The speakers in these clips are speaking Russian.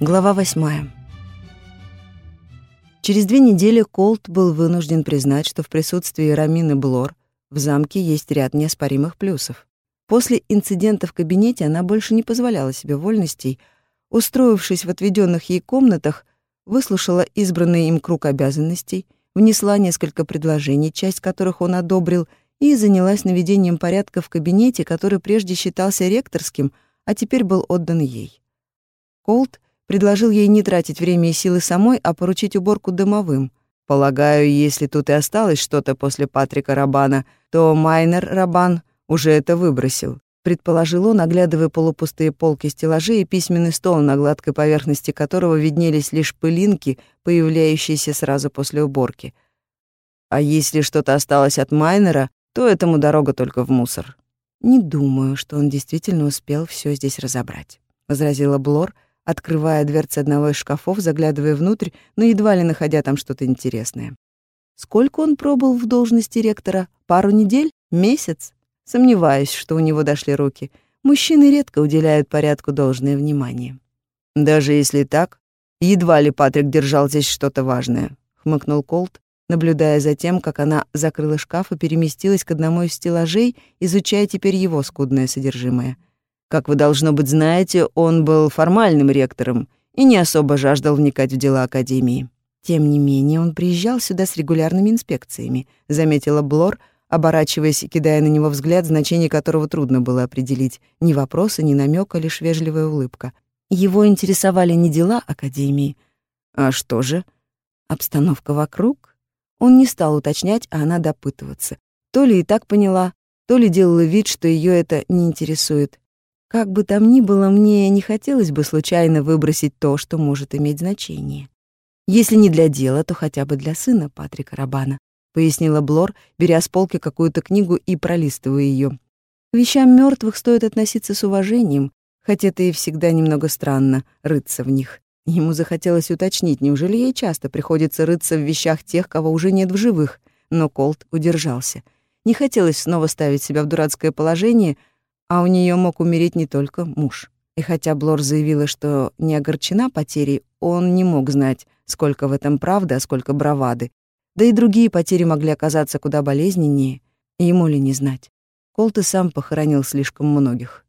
Глава восьмая. Через две недели Колт был вынужден признать, что в присутствии Рамины Блор в замке есть ряд неоспоримых плюсов. После инцидента в кабинете она больше не позволяла себе вольностей, устроившись в отведенных ей комнатах, выслушала избранный им круг обязанностей, внесла несколько предложений, часть которых он одобрил, и занялась наведением порядка в кабинете, который прежде считался ректорским, а теперь был отдан ей. Колт предложил ей не тратить время и силы самой, а поручить уборку домовым. Полагаю, если тут и осталось что-то после Патрика Рабана, то Майнер Рабан уже это выбросил. Предположил он, оглядывая полупустые полки стеллажей и письменный стол, на гладкой поверхности которого виднелись лишь пылинки, появляющиеся сразу после уборки. А если что-то осталось от Майнера, то этому дорога только в мусор. «Не думаю, что он действительно успел все здесь разобрать», — возразила Блор, открывая дверцы одного из шкафов, заглядывая внутрь, но едва ли находя там что-то интересное. Сколько он пробыл в должности ректора? Пару недель? Месяц? Сомневаюсь, что у него дошли руки. Мужчины редко уделяют порядку должное внимание. Даже если так, едва ли Патрик держал здесь что-то важное, хмыкнул Колт, наблюдая за тем, как она закрыла шкаф и переместилась к одному из стеллажей, изучая теперь его скудное содержимое. Как вы, должно быть, знаете, он был формальным ректором и не особо жаждал вникать в дела Академии. Тем не менее, он приезжал сюда с регулярными инспекциями, заметила Блор, оборачиваясь и кидая на него взгляд, значение которого трудно было определить. Ни вопроса, ни намека, лишь вежливая улыбка. Его интересовали не дела Академии. А что же? Обстановка вокруг? Он не стал уточнять, а она допытываться. То ли и так поняла, то ли делала вид, что ее это не интересует. Как бы там ни было, мне не хотелось бы случайно выбросить то, что может иметь значение. Если не для дела, то хотя бы для сына Патрика Рабана, пояснила Блор, беря с полки какую-то книгу и пролистывая ее. К вещам мертвых стоит относиться с уважением, хотя это и всегда немного странно рыться в них. Ему захотелось уточнить, неужели ей часто приходится рыться в вещах тех, кого уже нет в живых, но Колт удержался. Не хотелось снова ставить себя в дурацкое положение — а у нее мог умереть не только муж. И хотя Блор заявила, что не огорчена потерей, он не мог знать, сколько в этом правды, а сколько бравады. Да и другие потери могли оказаться куда болезненнее, ему ли не знать. Колт и сам похоронил слишком многих.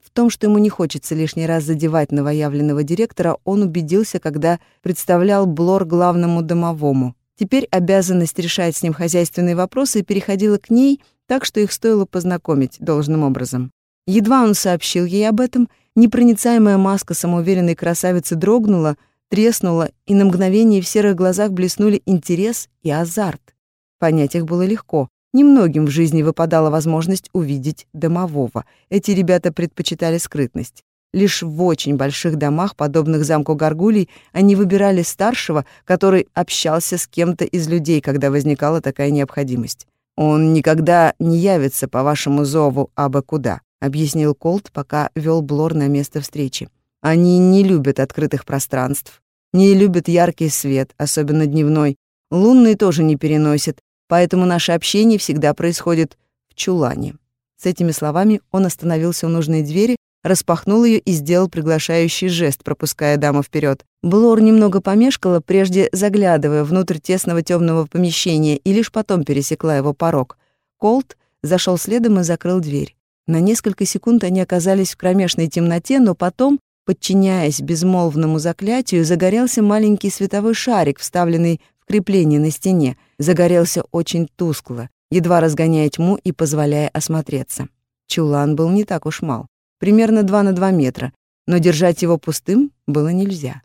В том, что ему не хочется лишний раз задевать новоявленного директора, он убедился, когда представлял Блор главному домовому. Теперь обязанность решать с ним хозяйственные вопросы переходила к ней — так что их стоило познакомить должным образом. Едва он сообщил ей об этом, непроницаемая маска самоуверенной красавицы дрогнула, треснула, и на мгновение в серых глазах блеснули интерес и азарт. Понять их было легко. Немногим в жизни выпадала возможность увидеть домового. Эти ребята предпочитали скрытность. Лишь в очень больших домах, подобных замку Гаргулей, они выбирали старшего, который общался с кем-то из людей, когда возникала такая необходимость. «Он никогда не явится по вашему зову абы куда», — объяснил Колт, пока вел Блор на место встречи. «Они не любят открытых пространств, не любят яркий свет, особенно дневной. Лунный тоже не переносит, поэтому наше общение всегда происходит в чулане». С этими словами он остановился у нужной двери, распахнул ее и сделал приглашающий жест, пропуская даму вперед. Блор немного помешкала, прежде заглядывая внутрь тесного темного помещения, и лишь потом пересекла его порог. Колт зашел следом и закрыл дверь. На несколько секунд они оказались в кромешной темноте, но потом, подчиняясь безмолвному заклятию, загорелся маленький световой шарик, вставленный в крепление на стене. Загорелся очень тускло, едва разгоняя тьму и позволяя осмотреться. Чулан был не так уж мал примерно 2 на 2 метра, но держать его пустым было нельзя.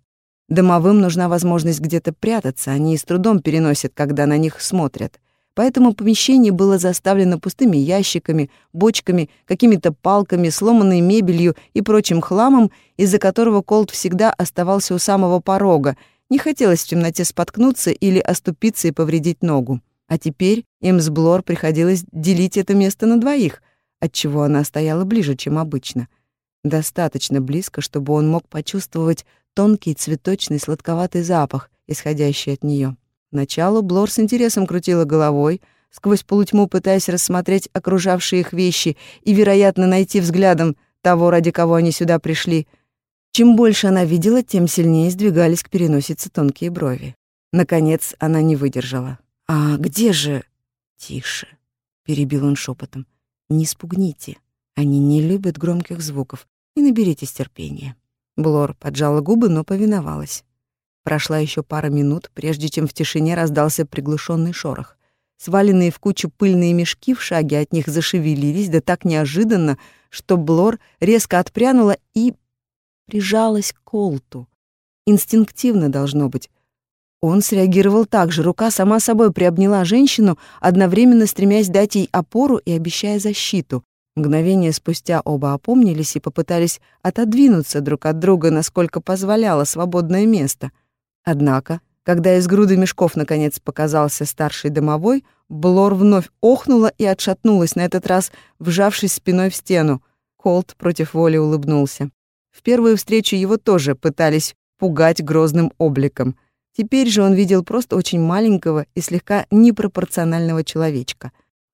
Домовым нужна возможность где-то прятаться, они с трудом переносят, когда на них смотрят. Поэтому помещение было заставлено пустыми ящиками, бочками, какими-то палками, сломанной мебелью и прочим хламом, из-за которого Колт всегда оставался у самого порога. Не хотелось в темноте споткнуться или оступиться и повредить ногу. А теперь им с Блор приходилось делить это место на двоих, отчего она стояла ближе, чем обычно. Достаточно близко, чтобы он мог почувствовать тонкий цветочный сладковатый запах, исходящий от нее. Начало Блор с интересом крутила головой, сквозь полутьму пытаясь рассмотреть окружавшие их вещи и, вероятно, найти взглядом того, ради кого они сюда пришли. Чем больше она видела, тем сильнее сдвигались к переносице тонкие брови. Наконец она не выдержала. «А где же...» «Тише», — перебил он шепотом. «Не спугните. Они не любят громких звуков. И наберитесь терпения». Блор поджала губы, но повиновалась. Прошла еще пара минут, прежде чем в тишине раздался приглушенный шорох. Сваленные в кучу пыльные мешки в шаге от них зашевелились, да так неожиданно, что Блор резко отпрянула и прижалась к Колту. Инстинктивно должно быть. Он среагировал так же, рука сама собой приобняла женщину, одновременно стремясь дать ей опору и обещая защиту. Мгновение спустя оба опомнились и попытались отодвинуться друг от друга, насколько позволяло свободное место. Однако, когда из груды мешков наконец показался старший домовой, Блор вновь охнула и отшатнулась, на этот раз вжавшись спиной в стену. Колт против воли улыбнулся. В первую встречу его тоже пытались пугать грозным обликом. Теперь же он видел просто очень маленького и слегка непропорционального человечка.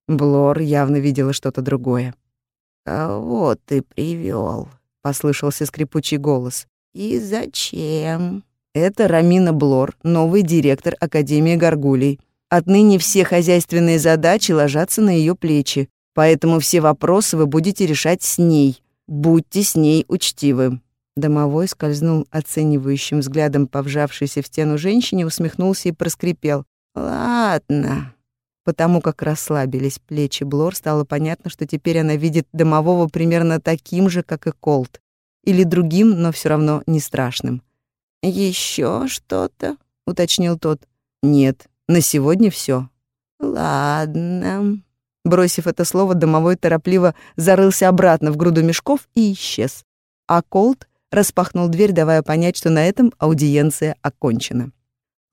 Блор явно видела что-то другое. «Кого ты привел? послышался скрипучий голос. «И зачем?» «Это Рамина Блор, новый директор Академии Горгулей. Отныне все хозяйственные задачи ложатся на ее плечи, поэтому все вопросы вы будете решать с ней. Будьте с ней учтивы». Домовой скользнул оценивающим взглядом по вжавшейся в стену женщине, усмехнулся и проскрипел. «Ладно». Потому как расслабились плечи Блор, стало понятно, что теперь она видит домового примерно таким же, как и Колт. Или другим, но все равно не страшным. Еще что-то?» — уточнил тот. «Нет, на сегодня все. «Ладно». Бросив это слово, домовой торопливо зарылся обратно в груду мешков и исчез. А Колт распахнул дверь, давая понять, что на этом аудиенция окончена.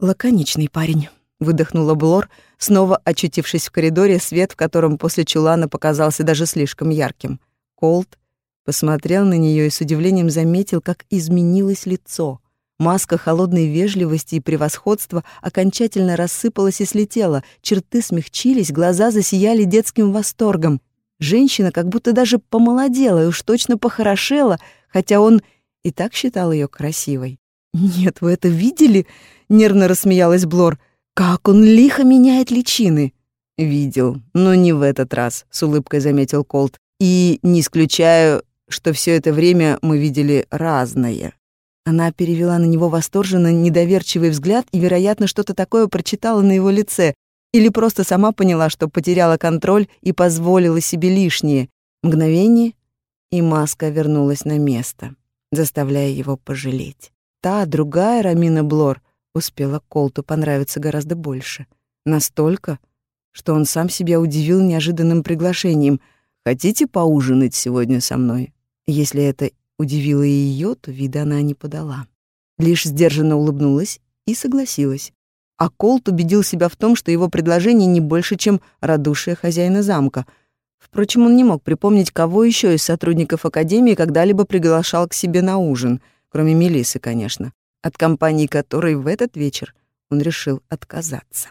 «Лаконичный парень», — выдохнула Блор, снова очутившись в коридоре, свет в котором после чулана показался даже слишком ярким. Колт посмотрел на нее и с удивлением заметил, как изменилось лицо. Маска холодной вежливости и превосходства окончательно рассыпалась и слетела, черты смягчились, глаза засияли детским восторгом. Женщина как будто даже помолодела и уж точно похорошела, хотя он и так считал ее красивой. «Нет, вы это видели?» — нервно рассмеялась Блор. «Как он лихо меняет личины!» «Видел, но не в этот раз», — с улыбкой заметил Колт. «И не исключаю, что все это время мы видели разное». Она перевела на него восторженно недоверчивый взгляд и, вероятно, что-то такое прочитала на его лице, или просто сама поняла, что потеряла контроль и позволила себе лишнее. Мгновение, и маска вернулась на место, заставляя его пожалеть. Та, другая Рамина Блор, успела Колту понравиться гораздо больше. Настолько, что он сам себя удивил неожиданным приглашением. «Хотите поужинать сегодня со мной?» Если это Удивила и ее, то вида она не подала. Лишь сдержанно улыбнулась и согласилась. А Колт убедил себя в том, что его предложение не больше, чем радушие хозяина замка. Впрочем, он не мог припомнить, кого еще из сотрудников Академии когда-либо приглашал к себе на ужин, кроме Мелисы, конечно, от компании которой в этот вечер он решил отказаться.